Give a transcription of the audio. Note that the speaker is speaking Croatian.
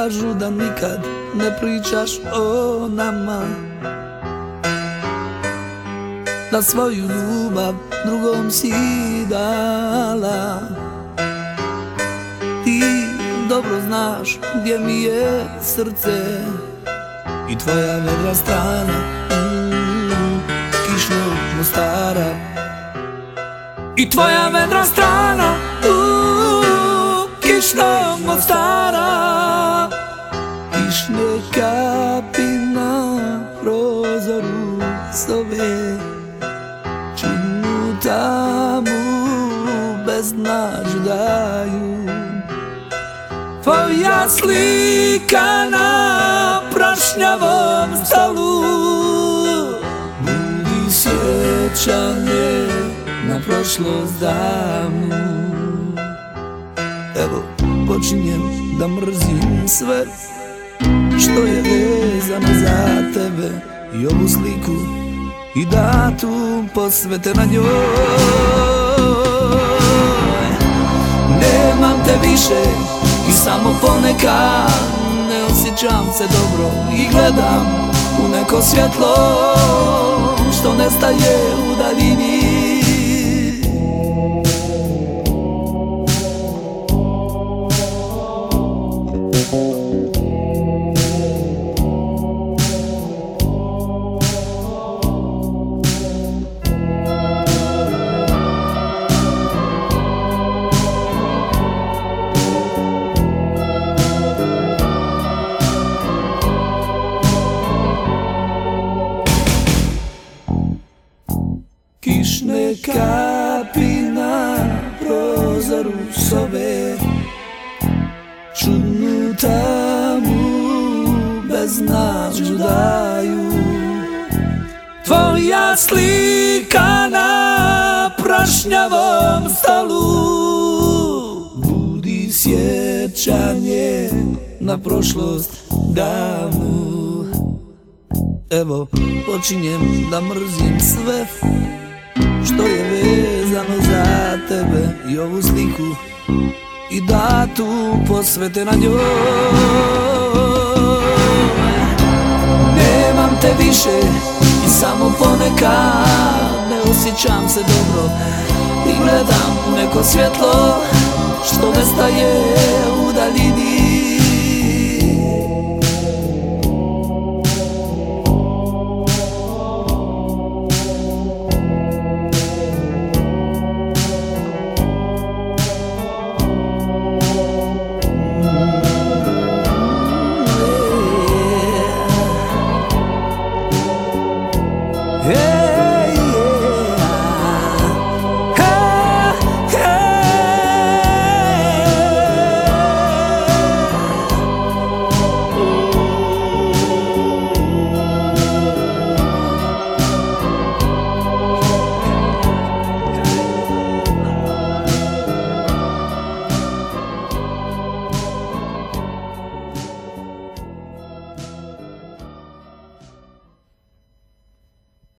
kažu da nikad ne pričaš o nama. Da svoju ljubav drugom si dala. Ti dobro znaš gdje mi je srce I tvoja vedra strana mm, Kišnog Mostara. I tvoja vedra strana u kišnog Mostara Kišne kapi na prozoru sobe Čudnu tamu bez daju. Tvoja slika na prašnjavom stolu Budi sjećanje na prošlost davnu. Evo, počinjem da mrzim sve Što je vezano za tebe I ovu sliku i datum posvete na njoj. Nemam te više i samo ponekad Ne osjećam se dobro i gledam u neko svjetlo Što nestaje u daljini Kišne kapi na prozoru sobe. Čudnu tamu bez nađu daju. Tvoja slika na prašnjavom stolu. Budi sjećanje na prošlost davnu. Evo, počinjem da mrzim sve što je vezano za tebe i ovu sliku i datum posvete na njoj. Nemam te više i samo ponekad ne osjećam se dobro i gledam neko svjetlo što nestaje u daljini Yeah.